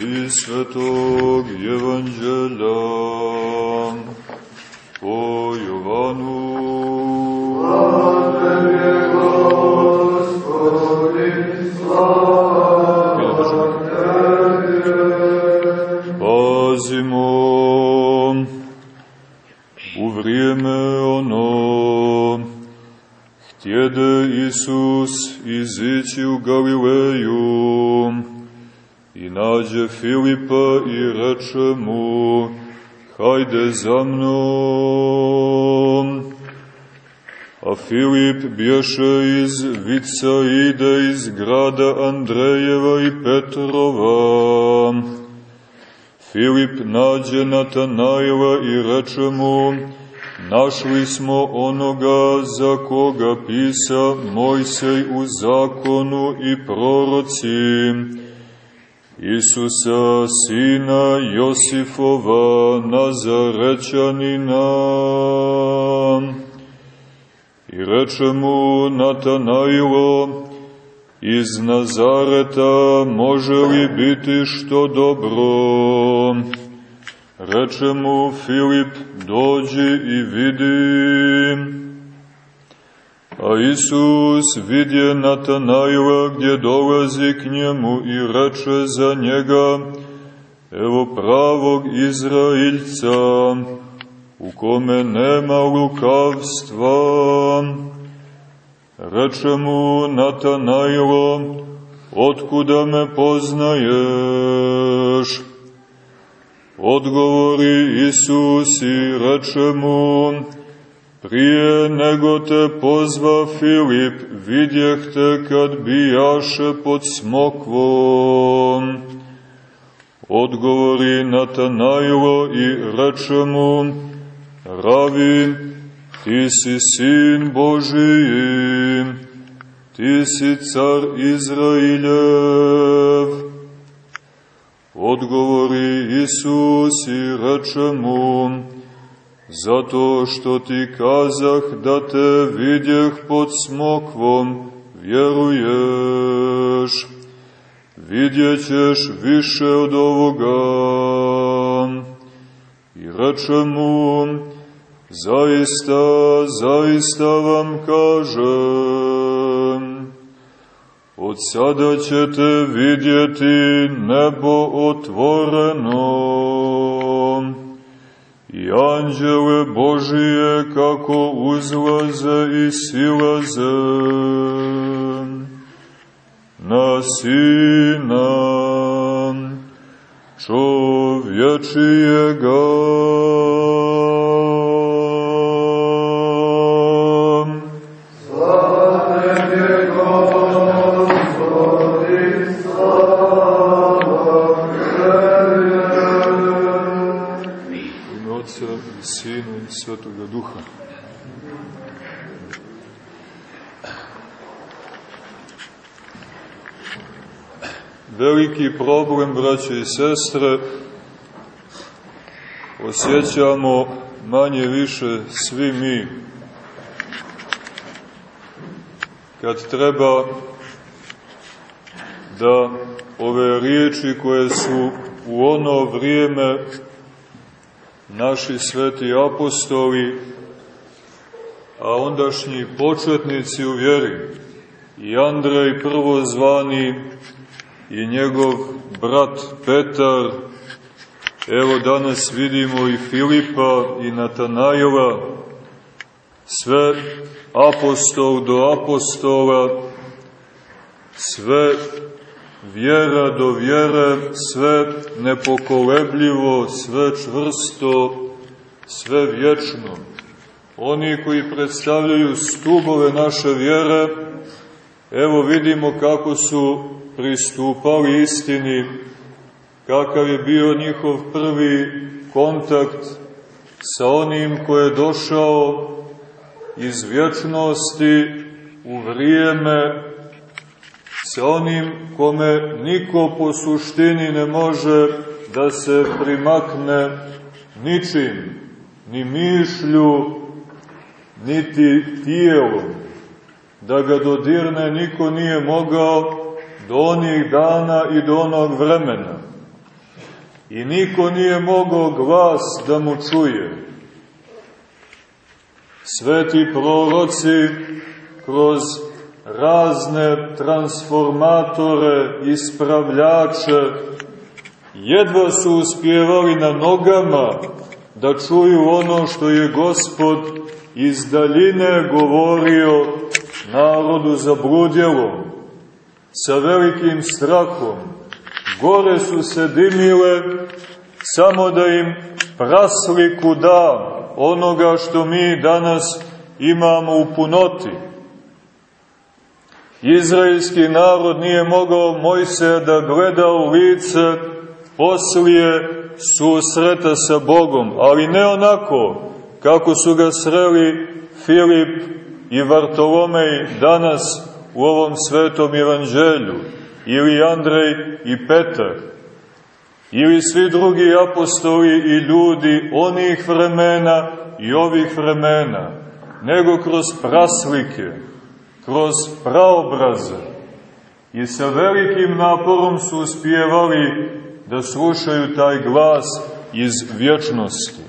iz Svetog Evanđelja po Jovanu. Slava tebi, Gospodin, slava tebi. Pazimo u vrijeme ono htjede Isus izići u Galileju Filipa i reče mu, hajde za mnom. A Filip bješe iz Vica ide iz grada Andrejeva i Petrova. Filip nađe Natanajla i reče mu, našli smo onoga za koga pisa Mojsej u zakonu i proroci, Isusa, sina Josifova, Nazarećanina. I reče mu Natanailo, iz Nazareta može li biti što dobro? Reče mu Filip, dođi i vidi. A Isus vidje Natanaila gdje dolazi k njemu i reče za njega, evo pravog Izraeljca, u kome nema lukavstva. Reče mu Natanailo, otkuda me poznaješ? Odgovori Isus i reče mu, Prije nego te pozva Filip, vidjeh te kad bijaše pod smokvom. Odgovori Natanailo i reče mu, Ravi, ti si sin Božiji, ti si car Izrailjev. Odgovori Isus i reče mu, Zato što ti kazah da te vidjeh pod smokvom, vjeruješ, vidjećeš više od ovoga. I reče mu, zaista, zaista vam kažem, od sada ćete vidjeti nebo otvoreno anđele Božije kako uzlaze i silaze na Sina čovječijega. I sestre, osjećamo manje više svi mi. Kad treba da ove riječi koje su u ono vrijeme naši sveti apostoli, a ondašnji početnici u vjeri, i Andrej prvozvani i njegov brat Petar, evo danas vidimo i Filipa i Natanajeva, sve apostol do apostola, sve vjera do vjere, sve nepokolebljivo, sve čvrsto, sve vječno. Oni koji predstavljaju stubove naše vjere, evo vidimo kako su pristupali istini, kakav je bio njihov prvi kontakt sa onim ko je došao iz vječnosti u vrijeme sa onim kome niko po suštini ne može da se primakne ničim, ni mišlju, niti tijelom, da ga dodirne niko nije mogao do onih dana i do onog vremena. I niko nije mogao glas da mu čuje. Sveti proroci kroz razne transformatore, ispravljače, jedva su uspjevali na nogama da čuju ono što je Gospod iz daljine govorio narodu zabludjelom, sa velikim strahom. Gore su se dimile samo da im prasliku da onoga što mi danas imamo u punoti. Izraelski narod nije mogao Mojse da gleda u lice poslije susreta sa Bogom, ali ne onako kako su ga sreli Filip i Vartolomej danas u ovom svetom evanđelju, ili Andrej i Petar, ili svi drugi apostoli i ljudi onih vremena i ovih vremena, nego kroz praslike, kroz praobraze i sa velikim naporom su uspjevali da slušaju taj glas iz vječnosti,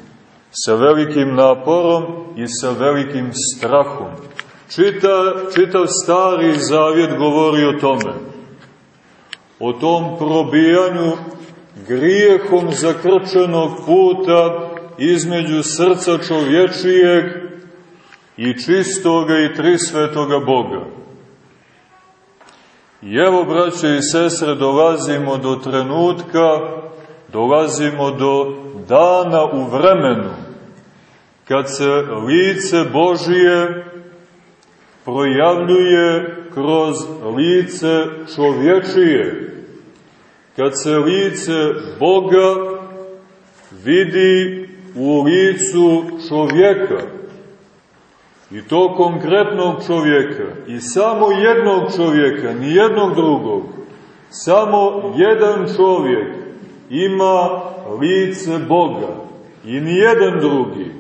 sa velikim naporom i sa velikim strahom. Čita, čitav stari zavjet govori o tome, o tom probijanju grijehom zakrčenog puta između srca čovječijeg i čistoga i trisvetoga Boga. I evo, braće i sestre, dolazimo do trenutka, dolazimo do dana u vremenu, kad se lice Božije projavljuje kroz lice čovječije, kad se lice Boga vidi u licu čovjeka, i to konkretnog čovjeka, i samo jednog čovjeka, ni jednog drugog, samo jedan čovjek ima lice Boga i ni jedan drugi.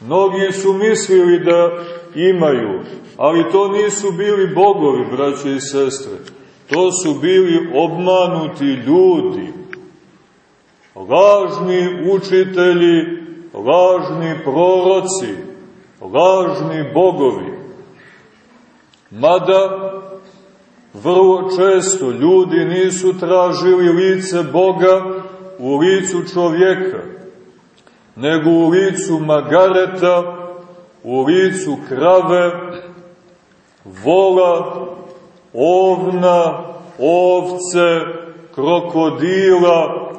Mnogi su mislili da imaju, ali to nisu bili bogovi, braće i sestre. To su bili obmanuti ljudi, lažni učitelji, lažni proroci, lažni bogovi. Mada vrlo često ljudi nisu tražili lice Boga u licu čovjeka, nego u licu magareta, u licu krave, vola, ovna, ovce, krokodila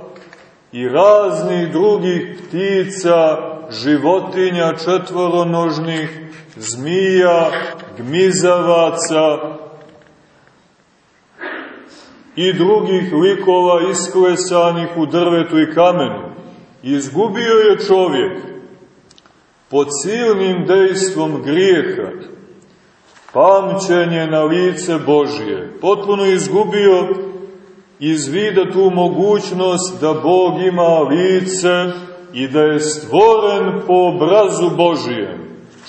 i raznih drugih ptica, životinja četvoronožnih, zmija, gmizavaca i drugih likova isklesanih u drvetu i kamenu. Izgubio je čovjek pod silnim dejstvom grijeha, pamćenje na lice Božije, potpuno izgubio iz vida tu mogućnost da Bog ima lice i da je stvoren po obrazu Božijem,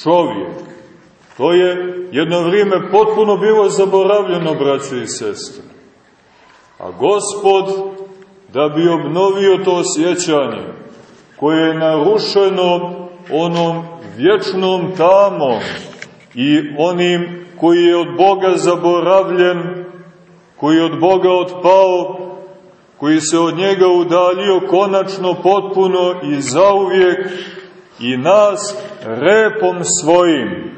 čovjek. To je jedno vrijeme potpuno bilo zaboravljeno, braće i sestre. A Gospod, da bi obnovio to sjećanje, koje je narušeno onom vječnom tamom i onim koji je od Boga zaboravljen, koji je od Boga otpao, koji se od njega udalio konačno, potpuno i zauvijek i nas repom svojim,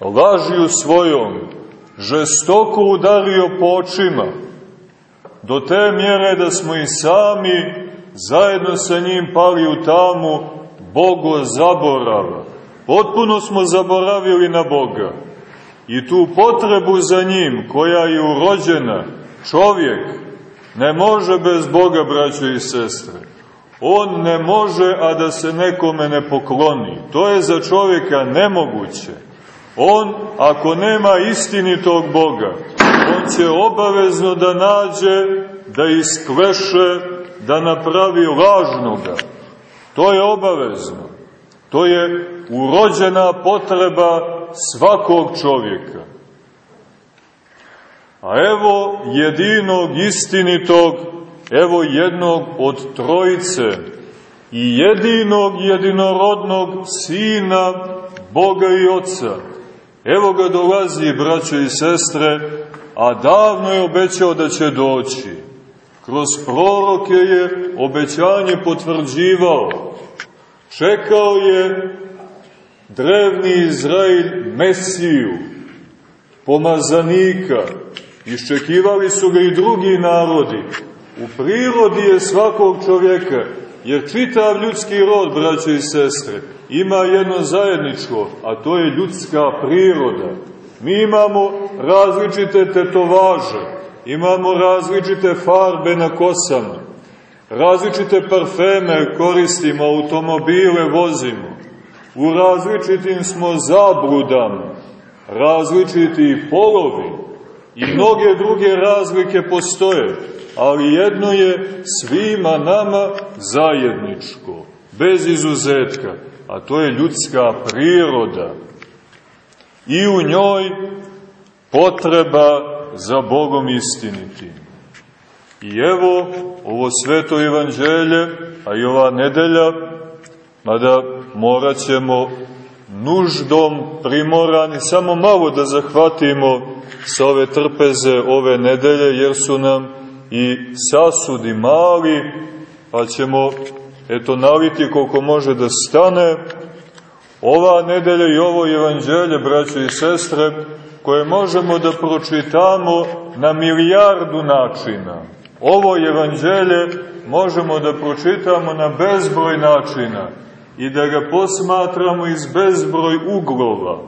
lažiju svojom, žestoko udario po očima, do te mjere da smo i sami zajedno sa njim pali u tamu Bogo zaborava. Potpuno smo zaboravili na Boga i tu potrebu za njim koja je urođena, čovjek ne može bez Boga, braćo i sestre. On ne može, a da se nekome ne pokloni. To je za čovjeka nemoguće. On, ako nema istinitog Boga, on će obavezno da nađe, da iskveše, da napravi lažnoga. To je obavezno. To je urođena potreba svakog čovjeka. A evo jedinog istinitog, evo jednog od trojice i jedinog jedinorodnog Sina Boga i Otca. Evo ga dolazi, braćo i sestre, a davno je obećao da će doći. Kroz proroke je obećanje potvrđivao. Čekao je drevni Izrael Mesiju, pomazanika, iščekivali su ga i drugi narodi. U prirodi je svakog čovjeka, jer čitav ljudski rod, braće i sestre, ima jedno zajedničko, a to je ljudska priroda. Mi imamo različite tetovaže, imamo različite farbe na kosama, različite parfeme koristimo, automobile vozimo, u različitim smo zabludama, različiti polovi i mnoge druge razlike postoje, ali jedno je svima nama zajedničko, bez izuzetka, a to je ljudska priroda. I u njoj potreba za Bogom istinitim. I evo, ovo sveto evanđelje, a i ova nedelja, mada morat ćemo nuždom primorani samo malo da zahvatimo sa ove trpeze ove nedelje, jer su nam i sasudi mali, pa ćemo eto naliti koliko može da stane. Ova nedelja i ovo evanđelje, braće i sestre, koje možemo da pročitamo na milijardu načina. Ovo evanđelje možemo da pročitamo na bezbroj načina i da ga posmatramo iz bezbroj uglova,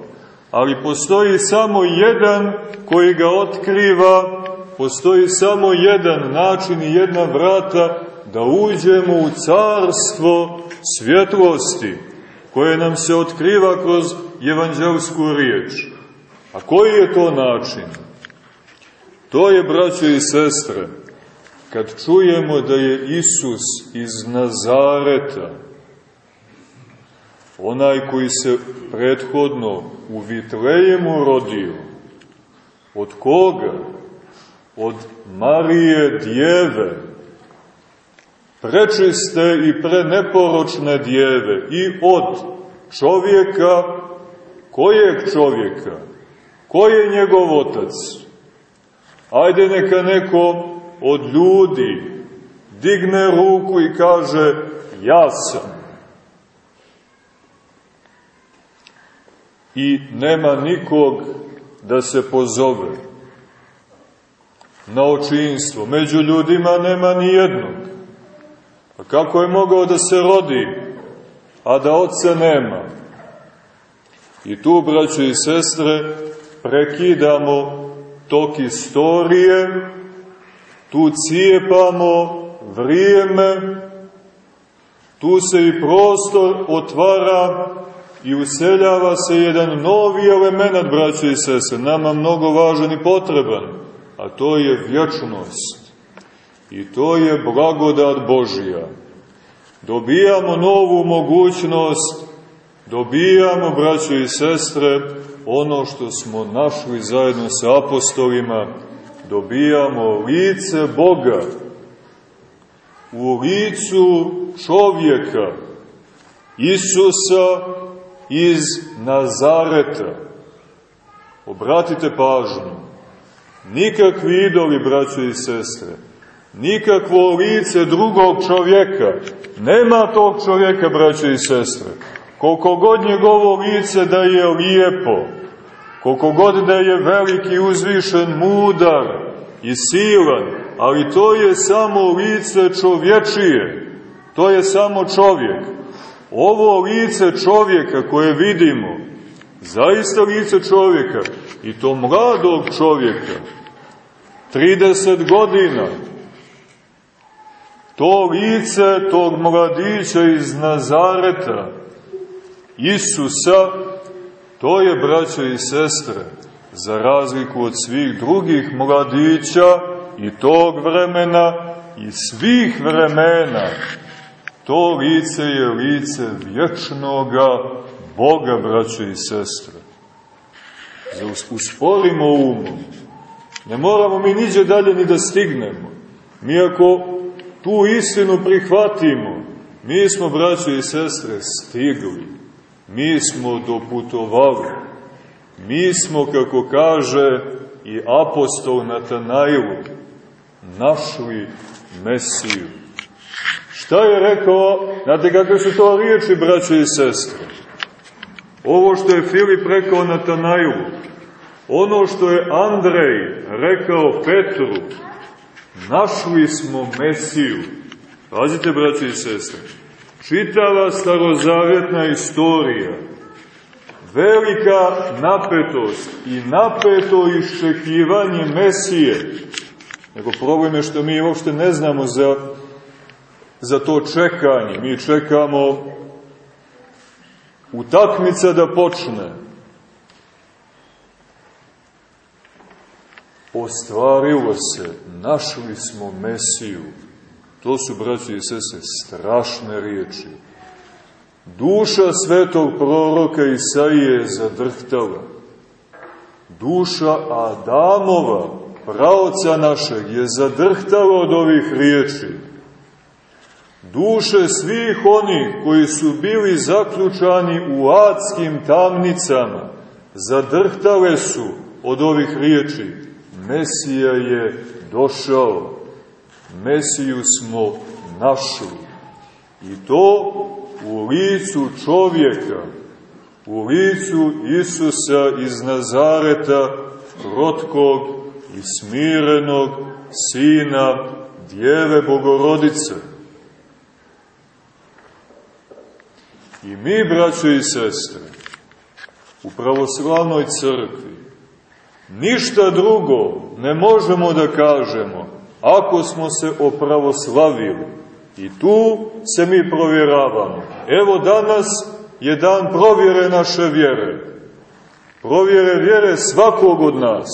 ali postoji samo jedan koji ga otkriva, postoji samo jedan način i jedna vrata da uđemo u carstvo svjetlosti koje nam se otkriva kroz evanđelsku riječ. A koji je to način? To je, braćo i sestre, kad čujemo da je Isus iz Nazareta, onaj koji se prethodno u Vitlejemu rodio, od koga? Od Marije Djeve, prečiste i preneporočne djeve i od čovjeka, kojeg čovjeka? Ko je njegov otac? Ajde neka neko od ljudi digne ruku i kaže ja sam. I nema nikog da se pozove na očinstvo. Među ljudima nema ni jednog. A kako je mogao da se rodi, a da oca nema? I tu, braćo i sestre, prekidamo tok istorije, tu cijepamo vrijeme, tu se i prostor otvara i useljava se jedan novi element, braćo i sese, nama mnogo važan i potreban, a to je vječnost. I to je blagodat Božija. Dobijamo novu mogućnost, dobijamo, braćo i sestre, ono što smo našli zajedno sa apostolima, dobijamo lice Boga u licu čovjeka, Isusa iz Nazareta. Obratite pažnju, nikakvi idoli, braćo i sestre, nikakvo lice drugog čovjeka, nema tog čovjeka, braćo i sestre, koliko god njegovo lice da je lijepo, koliko god da je veliki, uzvišen, mudar i silan, ali to je samo lice čovječije, to je samo čovjek. Ovo lice čovjeka koje vidimo, zaista lice čovjeka, i to mladog čovjeka, 30 godina, to lice tog mladića iz Nazareta, Isusa, to je, braćo i sestre, za razliku od svih drugih mladića i tog vremena i svih vremena, to lice je lice vječnoga Boga, braćo i sestre. Usporimo umom, Ne moramo mi niđe dalje ni da stignemo. Mi ako tu istinu prihvatimo, mi smo, braćo i sestre, stigli. Mi smo doputovali. Mi smo, kako kaže i apostol Natanailu, našli Mesiju. Šta je rekao? Znate kakve su to riječi, braće i sestre? Ovo što je Filip rekao Natanailu, ono što je Andrej rekao Petru, našli smo Mesiju. Pazite, braće i sestre, čitava starozavjetna istorija, velika napetost i napeto iščekivanje Mesije, nego problem je što mi uopšte ne znamo za, za to čekanje. Mi čekamo utakmica da počne. Ostvarilo se, našli smo Mesiju. To su, braći i sese, strašne riječi. Duša svetog proroka Isaije je zadrhtala. Duša Adamova, pravca našeg, je zadrhtala od ovih riječi. Duše svih onih koji su bili zaključani u adskim tamnicama, zadrhtale su od ovih riječi. Mesija je došao. Mesiju smo našli. I to u licu čovjeka, u licu Isusa iz Nazareta, krotkog i smirenog sina Djeve Bogorodice. I mi, braćo i sestre, u pravoslavnoj crkvi, ništa drugo ne možemo da kažemo ako smo se opravoslavili. I tu se mi provjeravamo. Evo danas je dan provjere naše vjere. Provjere vjere svakog od nas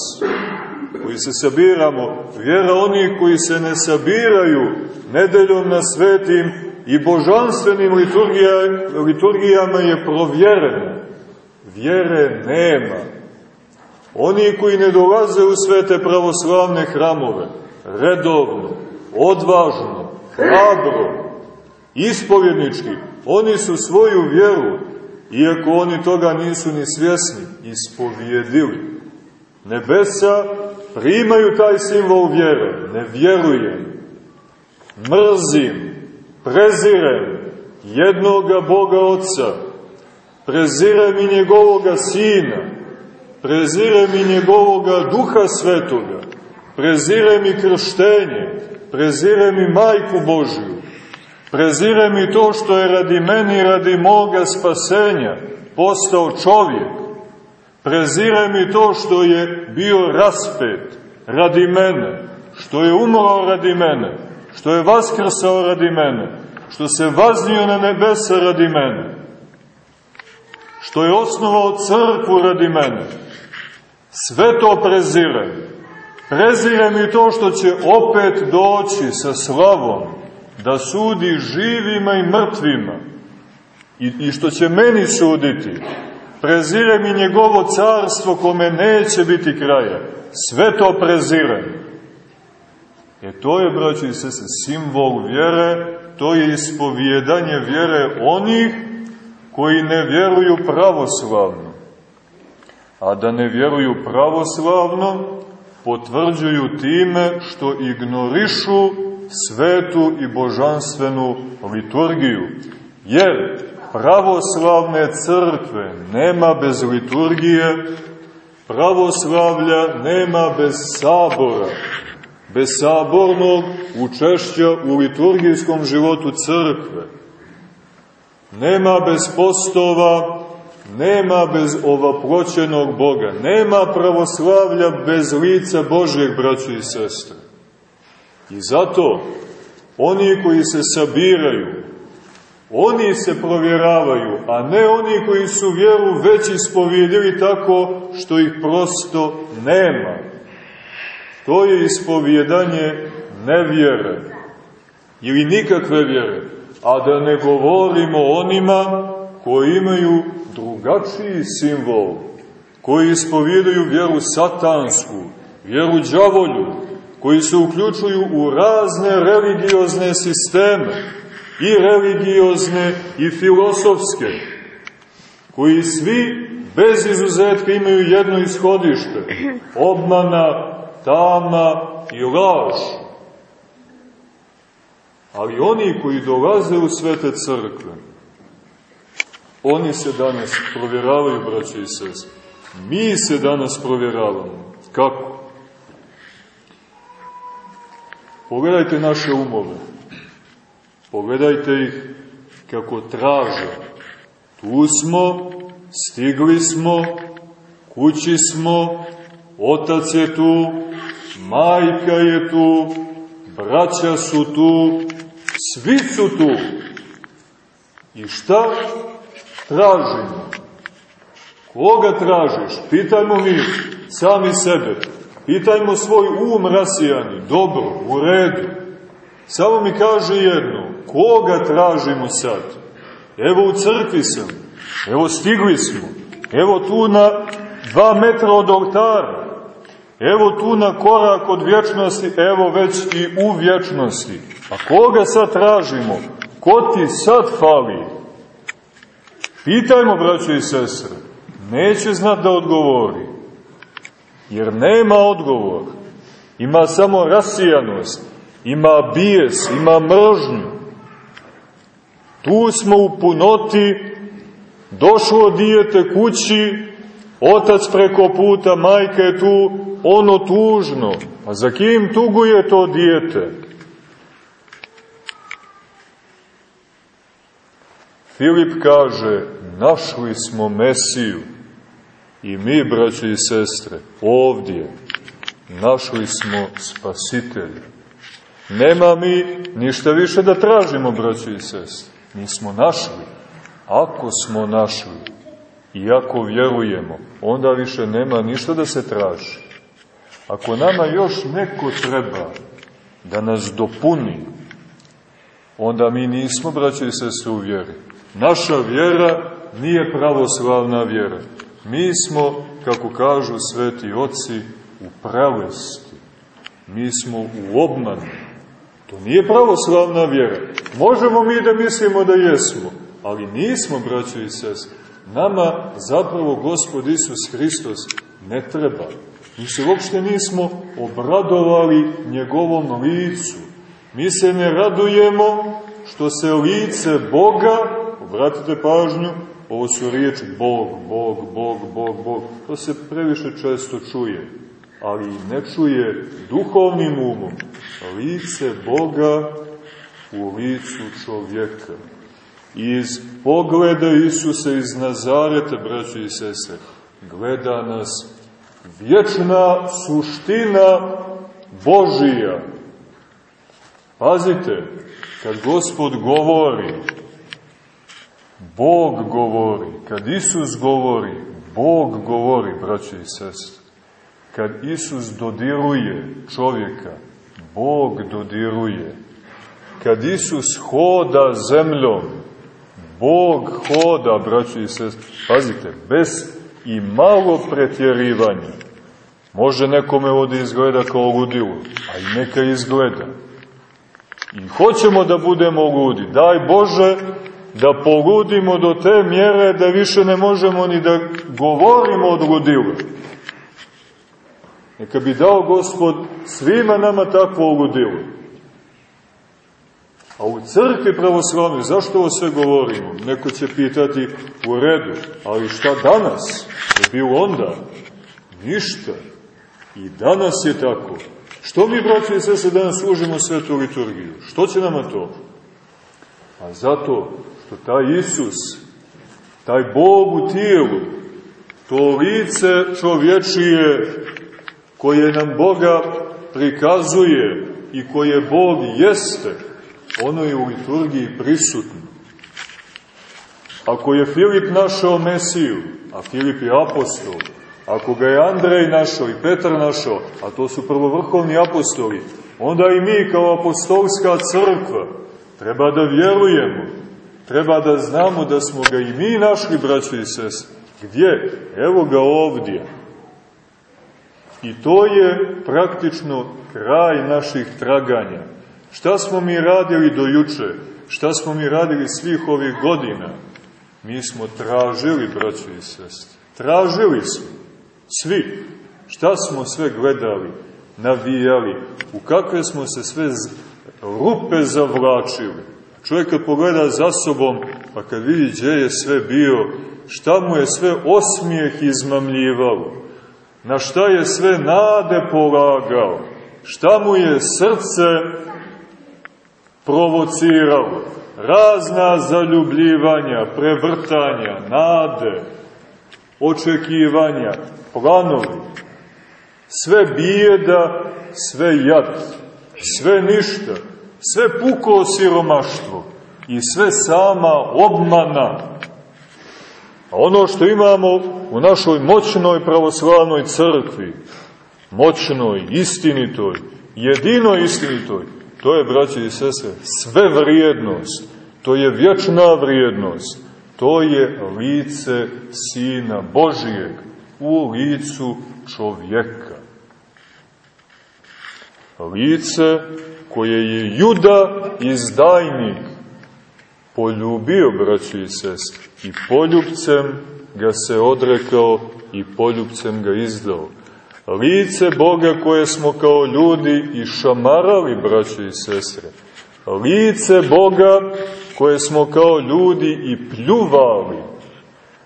koji se sabiramo, vjera onih koji se ne sabiraju nedeljom na svetim i božanstvenim liturgija, liturgijama je provjerena. Vjere nema. Oni koji ne dolaze u svete pravoslavne hramove, redovno, odvažno, hrabro, ispovjednički, oni su svoju vjeru, iako oni toga nisu ni svjesni, ispovjedili. Nebesa primaju taj simbol vjere, ne vjerujem, mrzim, prezirem jednoga Boga Otca, prezirem i njegovoga Sina, prezirem i njegovoga Duha Svetoga, prezirem i krštenje, prezirem i Majku Božju, prezirem i to što je radi meni i radi moga spasenja postao čovjek, prezirem i to što je bio raspet radi mene, što je umro radi mene, što je vaskrsao radi mene, što se vaznio na nebesa radi mene, što je osnovao crkvu radi mene, sve to prezirem. Prezirem i to što će opet doći sa slavom, da sudi živima i mrtvima, i, i što će meni suditi. Prezirem i njegovo carstvo kome neće biti kraja. Sve to prezirem. E to je, braći i sese, simbol vjere, to je ispovjedanje vjere onih koji ne vjeruju pravoslavno. A da ne vjeruju pravoslavno, potvrđuju time što ignorišu svetu i božanstvenu liturgiju. Jer pravoslavne crkve nema bez liturgije, pravoslavlja nema bez sabora, bez sabornog učešća u liturgijskom životu crkve. Nema bez postova, nema bez ovaploćenog Boga, nema pravoslavlja bez lica Božjeg, braći i sestre. I zato oni koji se sabiraju, oni se provjeravaju, a ne oni koji su vjeru već ispovjedili tako što ih prosto nema. To je ispovjedanje nevjere ili nikakve vjere, a da ne govorimo onima koji imaju drugačiji simbol, koji ispovjedaju vjeru satansku, vjeru džavolju, koji se uključuju u razne religiozne sisteme, i religiozne i filosofske, koji svi bez izuzetka imaju jedno ishodište, obmana, tama i laž. Ali oni koji dolaze u svete crkve, oni se danas provjeravaju, braće i sese. Mi se danas provjeravamo. Kako? Pogledajte naše umove. Pogledajte ih kako traže. Tu smo, stigli smo, kući smo, otac je tu, majka je tu, braća su tu, svi su tu. I šta tražimo? Koga tražiš? Pitajmo mi sami sebe. Pitajmo svoj um rasijani. Dobro, u redu. Samo mi kaže jedno. Koga tražimo sad? Evo u crkvi sam. Evo stigli smo. Evo tu na dva metra od oltara. Evo tu na korak od vječnosti, evo već i u vječnosti. A koga sad tražimo? Ko ti sad fali? Pitajmo, braćo i sestre. Neće znat da odgovori. Jer nema odgovor. Ima samo rasijanost. Ima bijes, ima mržnju. Tu smo u punoti, došlo dijete kući, otac preko puta, majka je tu, ono tužno. A za kim tuguje to dijete? Filip kaže, našli smo Mesiju. I mi, braće i sestre, ovdje našli smo spasitelja. Nema mi ništa više da tražimo, braće i sestre. Mi smo našli. Ako smo našli i ako vjerujemo, onda više nema ništa da se traži. Ako nama još neko treba da nas dopuni, onda mi nismo, braće i sestre, u vjeri. Naša vjera nije pravoslavna vjera. Mi smo, kako kažu sveti oci, u prelesti. Mi smo u obmanu. To nije pravoslavna vjera. Možemo mi da mislimo da jesmo, ali nismo, braćo i sest. Nama zapravo Gospod Isus Hristos ne treba. Mi se uopšte nismo obradovali njegovom licu. Mi se ne radujemo što se lice Boga, obratite pažnju, ovo su riječi Bog, Bog, Bog, Bog, Bog, to se previše često čuje ali ne čuje duhovnim umom lice Boga u licu čovjeka. Iz pogleda Isusa iz Nazareta, braći i sese, gleda nas vječna suština Božija. Pazite, kad Gospod govori, Bog govori, kad Isus govori, Bog govori, braći i sestre kad Isus dodiruje čovjeka, Bog dodiruje. Kad Isus hoda zemljom, Bog hoda, braći i sest, pazite, bez i malo pretjerivanja. Može nekome ovdje izgleda kao ludilo, a i neka izgleda. I hoćemo da budemo ludi. Daj Bože da poludimo do te mjere da više ne možemo ni da govorimo od ludila. Neka bi dao Gospod svima nama takvo ludilo. A u crkvi pravoslavnoj, zašto ovo sve govorimo? Neko će pitati u redu, ali šta danas? Je bilo onda? Ništa. I danas je tako. Što mi, braći i sese, danas služimo svetu liturgiju? Što će nama to? A zato što taj Isus, taj Bog u tijelu, to lice čovječije koje nam Boga prikazuje i koje Bog jeste, ono je u liturgiji prisutno. Ako je Filip našao Mesiju, a Filip je apostol, ako ga je Andrej našao i Petar našao, a to su prvovrhovni apostoli, onda i mi kao apostolska crkva treba da vjerujemo, treba da znamo da smo ga i mi našli, braćo i sest. Gdje? Evo ga ovdje I to je praktično kraj naših traganja. Šta smo mi radili do juče? Šta smo mi radili svih ovih godina? Mi smo tražili, braćo i sestre. Tražili smo. Svi. Šta smo sve gledali, navijali, u kakve smo se sve rupe zavlačili. Čovjek kad pogleda za sobom, pa kad vidi gdje je sve bio, šta mu je sve osmijeh izmamljivalo, na šta je sve nade polagao, šta mu je srce provociralo, razna zaljubljivanja, prevrtanja, nade, očekivanja, planovi, sve bijeda, sve jad, sve ništa, sve puko siromaštvo i sve sama obmana. A ono što imamo u našoj moćnoj pravoslavnoj crkvi, moćnoj, istinitoj, jedino istinitoj, to je, braće i sese, sve vrijednost, to je vječna vrijednost, to je lice Sina Božijeg u licu čovjeka. Lice koje je Juda izdajnik poljubio, braći i sestri, i poljubcem ga se odrekao i poljubcem ga izdao. Lice Boga koje smo kao ljudi i šamarali, braći i sestre. Lice Boga koje smo kao ljudi i pljuvali.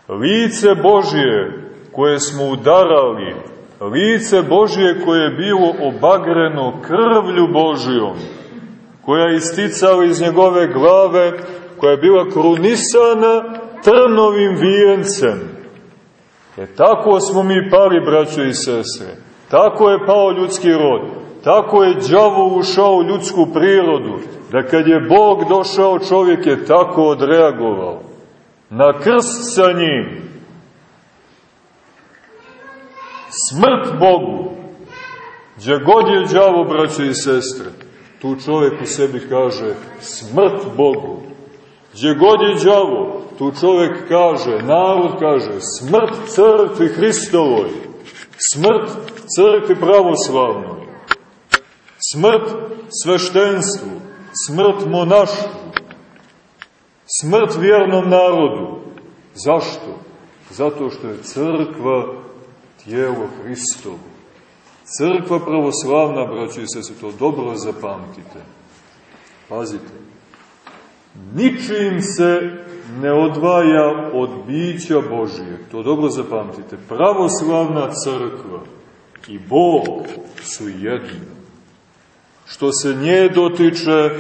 Lice Božje koje smo udarali, lice Božje koje je bilo obagreno krvlju Božijom, koja je isticala iz njegove glave, koja je bila krunisana trnovim vijencem. E tako smo mi pali, braćo i sestre. Tako je pao ljudski rod. Tako je đavo ušao u ljudsku prirodu, da kad je Bog došao, čovjek je tako odreagovao. Na krst sa njim, smrt Bogu. Gdje god je đavo, braće i sestre, tu čovjek u sebi kaže smrt Bogu. Gdje god je đavo, tu čovjek kaže, narod kaže, smrt crkvi Hristovoj, smrt crkvi pravoslavnoj, smrt sveštenstvu, smrt monaštvu, smrt vjernom narodu. Zašto? Zato što je crkva tijelo Hristovo. Crkva pravoslavna, braćo i sese, to dobro zapamtite. Pazite. Ničim se ne odvaja od bića Božije. To dobro zapamtite. Pravoslavna crkva i Bog su jedni. Što se nje dotiče,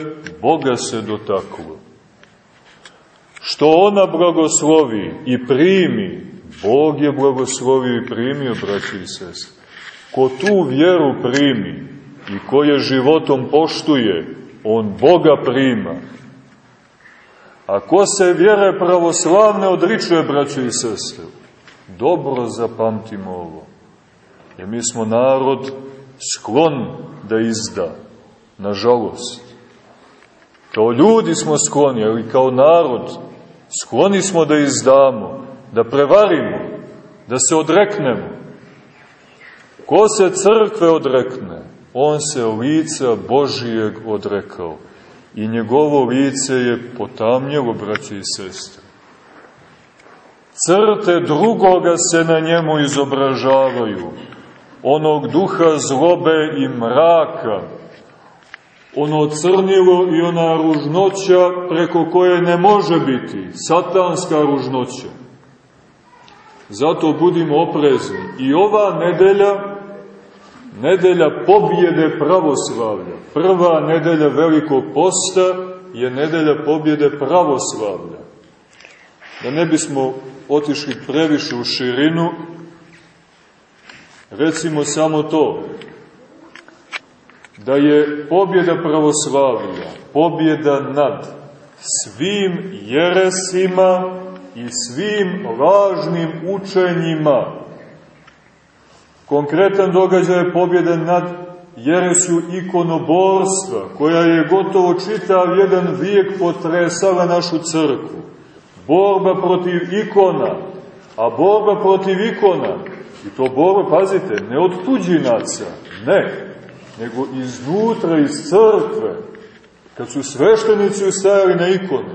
Boga se dotaklo. Što ona blagoslovi i primi, Bog je blagoslovio i primio, braći i sest. Ko tu vjeru primi i ko je životom poštuje, on Boga prima. A ko se vjere pravoslavne odričuje, braći i sestre, dobro zapamtimo ovo. Jer mi smo narod sklon da izda, nažalost. Kao ljudi smo skloni, ali kao narod skloni smo da izdamo, da prevarimo, da se odreknemo. Ko se crkve odrekne, on se lica Božijeg odrekao i njegovo lice je potamnjelo, braće i sestre. Crte drugoga se na njemu izobražavaju, onog duha zlobe i mraka, ono crnilo i ona ružnoća preko koje ne može biti, satanska ružnoća. Zato budimo oprezni. I ova nedelja, nedelja pobjede pravoslavlja, prva nedelja velikog posta je nedelja pobjede pravoslavlja. Da ne bismo otišli previše u širinu, recimo samo to, da je pobjeda pravoslavlja, pobjeda nad svim jeresima i svim lažnim učenjima. Konkretan događaj je pobjeda nad jeresju ikonoborstva, koja je gotovo čitav jedan vijek potresala našu crkvu. Borba protiv ikona, a borba protiv ikona I to borba, pazite, ne od tuđinaca, ne, nego iznutra, iz crkve. Kad su sveštenici ustajali na ikone,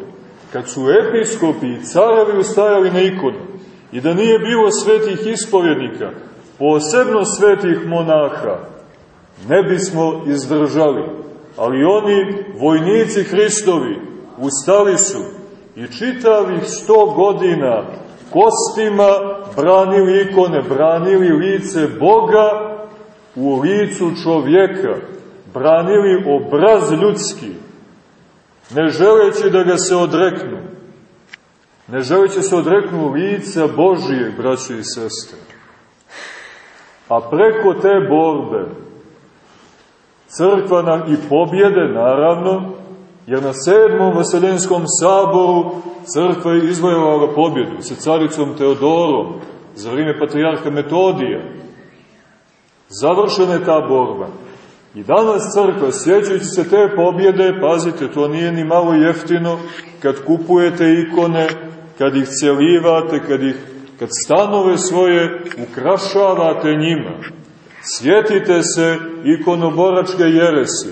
kad su episkopi i carevi ustajali na ikone, i da nije bilo svetih ispovjednika, posebno svetih monaha, ne bismo izdržali. Ali oni, vojnici Hristovi, ustali su i čitavih sto godina kostima branili ikone, branili lice Boga u licu čovjeka, branili obraz ljudski, ne želeći da ga se odreknu, ne želeći se odreknu lica Božije, braćo i sestre. A preko te borbe, crkva nam i pobjede, naravno, jer na sedmom vaseljenskom saboru crkva je izvojevala pobjedu sa caricom Teodorom za vrijeme patrijarha Metodija. Završena je ta borba. I danas crkva, sjećajući se te pobjede, pazite, to nije ni malo jeftino, kad kupujete ikone, kad ih celivate, kad, ih, kad stanove svoje ukrašavate njima. Sjetite se ikonoboračke jeresi.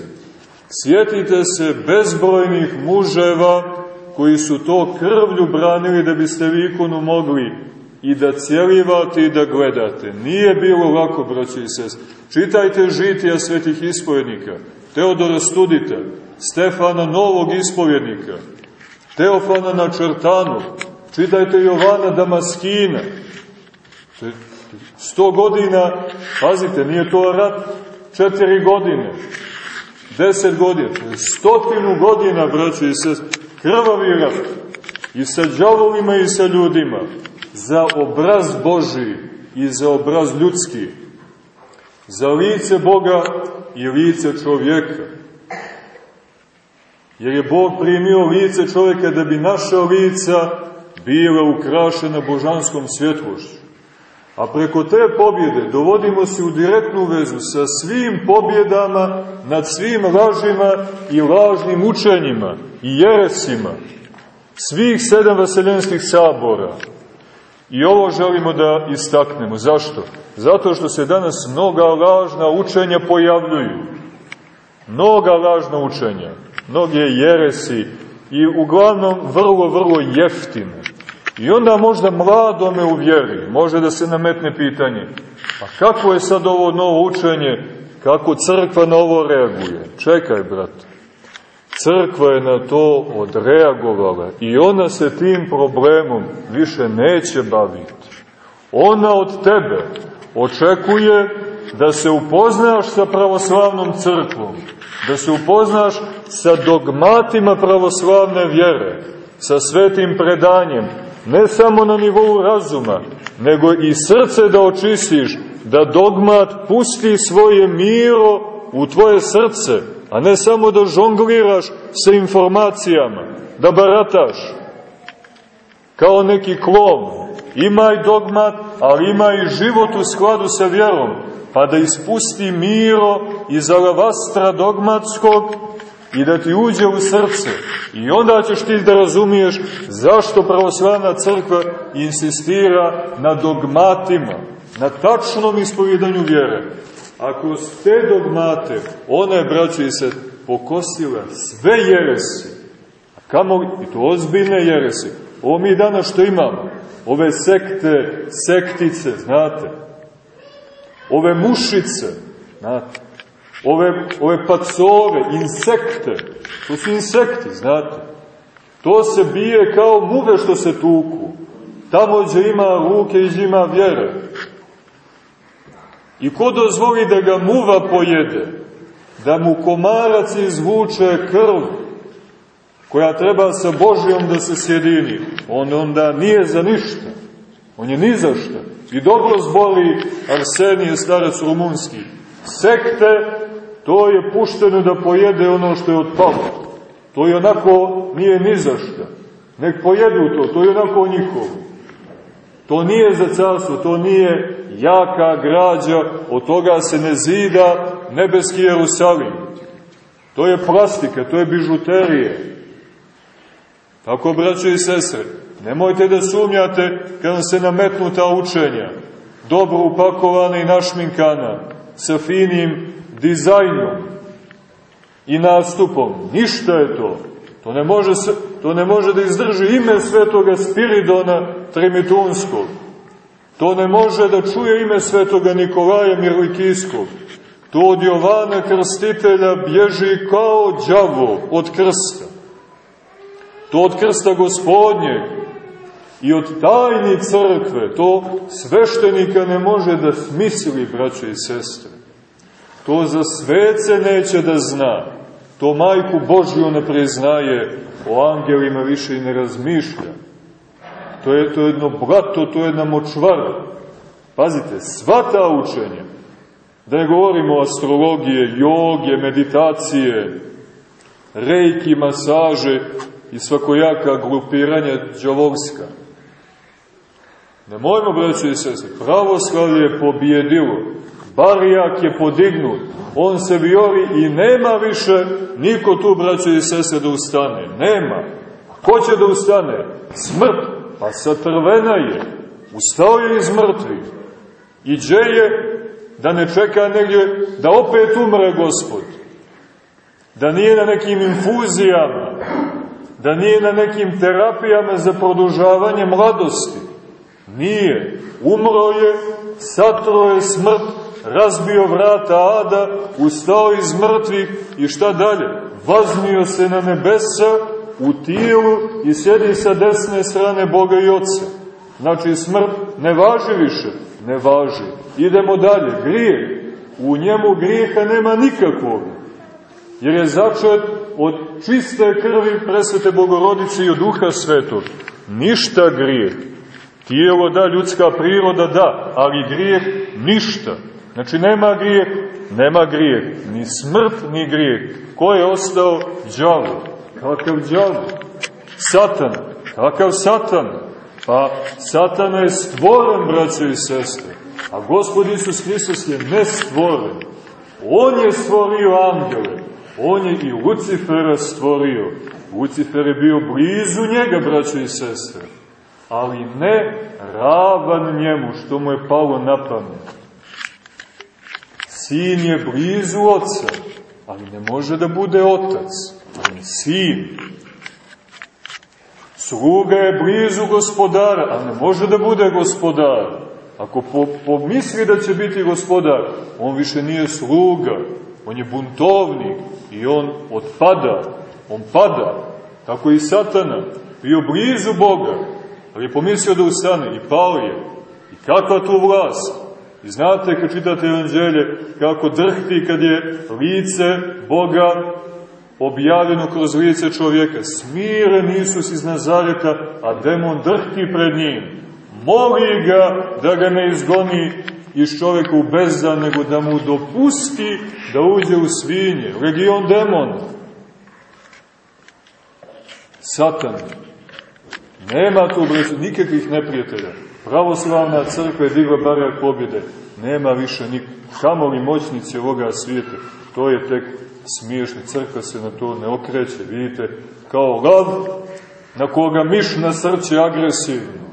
Sjetite se bezbrojnih muževa koji su to krvlju branili da biste vi ikonu mogli i da cijelivate i da gledate. Nije bilo lako, braći i sest. Čitajte žitija svetih ispovjednika, Teodora Studita, Stefana Novog ispovjednika, Teofana na Čertanu, čitajte Jovana Damaskina. Sto godina, pazite, nije to rat četiri godine, deset godina, stotinu godina, braći i sest, krvavi rat, i sa džavolima i sa ljudima, za obraz Boži i za obraz ljudski, za lice Boga i lice čovjeka. Jer je Bog primio lice čovjeka da bi naša lica bila ukrašena božanskom svjetlošću. A preko te pobjede dovodimo se u direktnu vezu sa svim pobjedama nad svim lažima i lažnim učenjima i jeresima svih sedam vaseljenskih sabora. I ovo želimo da istaknemo. Zašto? Zato što se danas mnoga lažna učenja pojavljuju. Mnoga lažna učenja, mnoge jeresi i uglavnom vrlo, vrlo jeftine. I onda možda mladome u može da se nametne pitanje, pa kako je sad ovo novo učenje, kako crkva na ovo reaguje? Čekaj, brate, crkva je na to odreagovala i ona se tim problemom više neće baviti. Ona od tebe očekuje da se upoznaš sa pravoslavnom crkvom, da se upoznaš sa dogmatima pravoslavne vjere, sa svetim predanjem, ne samo na nivou razuma, nego i srce da očistiš, da dogmat pusti svoje miro u tvoje srce, a ne samo da žongliraš sa informacijama, da barataš kao neki klon. Imaj dogmat, ali ima i život u skladu sa vjerom, pa da ispusti miro iz alavastra dogmatskog i da ti uđe u srce. I onda ćeš ti da razumiješ zašto pravoslavna crkva insistira na dogmatima, na tačnom ispovjedanju vjere. Ako ste dogmate, ona je, braći se, pokosila sve jeresi, a kamo, i to ozbiljne jeresi, ovo mi danas što imamo, ove sekte, sektice, znate, ove mušice, znate, ove, ove pacove, insekte, to su insekti, znate. To se bije kao muve što se tuku. Tamo gdje ima ruke i ima vjere. I ko dozvoli da ga muva pojede, da mu komarac izvuče krv, koja treba sa Božijom da se sjedini, on onda nije za ništa. On je ni za šta. I dobro zboli Arsenije, starac rumunski. Sekte to je pušteno da pojede ono što je otpalo. To je onako nije ni za šta. Nek pojedu to, to je onako njihovo. To nije za carstvo, to nije jaka građa, od toga se ne zida nebeski Jerusalim. To je plastika, to je bižuterije. Tako, braćo i sestre, nemojte da sumnjate kad vam se nametnu ta učenja. dobro upakovana i našminkana, sa finim dizajnom i nastupom. Ništa je to. To ne može, se, to ne može da izdrži ime svetoga Spiridona Trimitunskog. To ne može da čuje ime svetoga Nikolaja Mirlikijskog. To od Jovana Krstitelja bježi kao đavo od krsta. To od krsta gospodnjeg i od tajni crkve, to sveštenika ne može da smisli, braćo i sestre. To za svece neće da zna. To majku Božju ne priznaje, o angelima više i ne razmišlja. To je to jedno blato, to je jedna močvara. Pazite, sva ta učenja, da ne govorimo astrologije, joge, meditacije, rejki, masaže i svakojaka grupiranja džavolska. Nemojmo, braći i sese, pravoslavlje je pobjedilo, barijak je podignut, on se viori i nema više niko tu, braći i sese, da ustane. Nema. Ko će da ustane? Smrt. Pa satrvena je. Ustao je iz mrtvih. I gdje je da ne čeka negdje da opet umre gospod. Da nije na nekim infuzijama, da nije na nekim terapijama za produžavanje mladosti. Nije. Umro je, satro je smrt, razbio vrata Ada, ustao iz mrtvih i šta dalje? Vaznio se na nebesa u tijelu i sjedi sa desne strane Boga i Otca. Znači smrt ne važi više, ne važi. Idemo dalje, grijeh. U njemu grijeha nema nikakvog. Jer je začet od čiste krvi presvete Bogorodice i od Duha Svetog. Ništa grijeh. Tijelo da, ljudska priroda da, ali grijeh ništa. Znači nema grijeh, nema grijeh, ni smrt, ni grijeh. Ko je ostao? Đavo. Kakav đavo? Satan. Kakav satan? Pa satana je stvoren, braćo i sestre. A gospod Isus Hristos je nestvoren. On je stvorio angele. On je i Lucifera stvorio. Lucifer je bio blizu njega, braćo i sestre. Ali ne ravan njemu, što mu je palo na pamet. Sin je blizu oca, ali ne može da bude otac. On je sin. Sluga je blizu gospodara, ali ne može da bude gospodar. Ako po, pomisli da će biti gospodar, on više nije sluga, on je buntovnik i on odpada, on pada. Tako i satana, bio blizu Boga, ali je pomislio da ustane i pao je. I kakva tu vlast? I znate kad čitate evanđelje kako drhti kad je lice Boga objavljeno kroz lice čovjeka. Smiren Isus iz Nazareta, a demon drhti pred njim. Moli ga da ga ne izgoni iz čovjeka u bezdan, nego da mu dopusti da uđe u svinje. Legion demon. Satan. Nema tu breću nikakvih neprijatelja. Pravoslavna crkva je digla barak pobjede. Nema više ni kamoli moćnici ovoga svijeta. To je tek smiješno. Crkva se na to ne okreće. Vidite, kao lav na koga miš nasrće agresivno.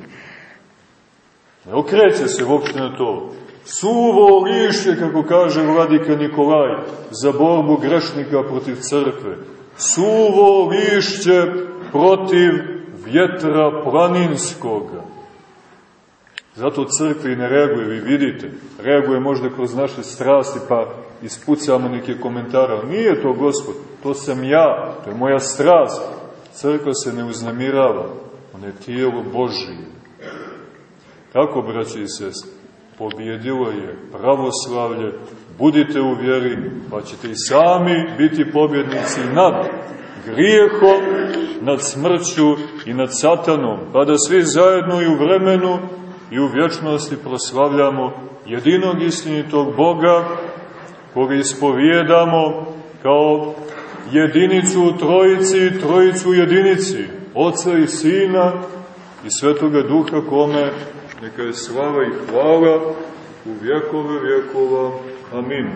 Ne okreće se uopšte na to. Suvo lišće, kako kaže vladika Nikolaj, za borbu grešnika protiv crkve. Suvo lišće protiv vjetra planinskoga. Zato crkvi ne reaguje, vi vidite. Reaguje možda kroz naše strasti, pa ispucamo neke komentare. Nije to, gospod, to sam ja, to je moja strast. Crkva se ne uznamirava, ona je tijelo Božije. Tako, braći i sest, pobjedilo je pravoslavlje, budite u vjeri, pa ćete i sami biti pobjednici nad grijehom, nad smrću i nad satanom, pa da svi zajedno i u vremenu i u vječnosti proslavljamo jedinog istinitog Boga, koga ispovijedamo kao jedinicu u trojici, trojicu u jedinici, Oca i Sina i Svetoga Duha, kome neka je slava i hvala u vjekove vjekova. Amin.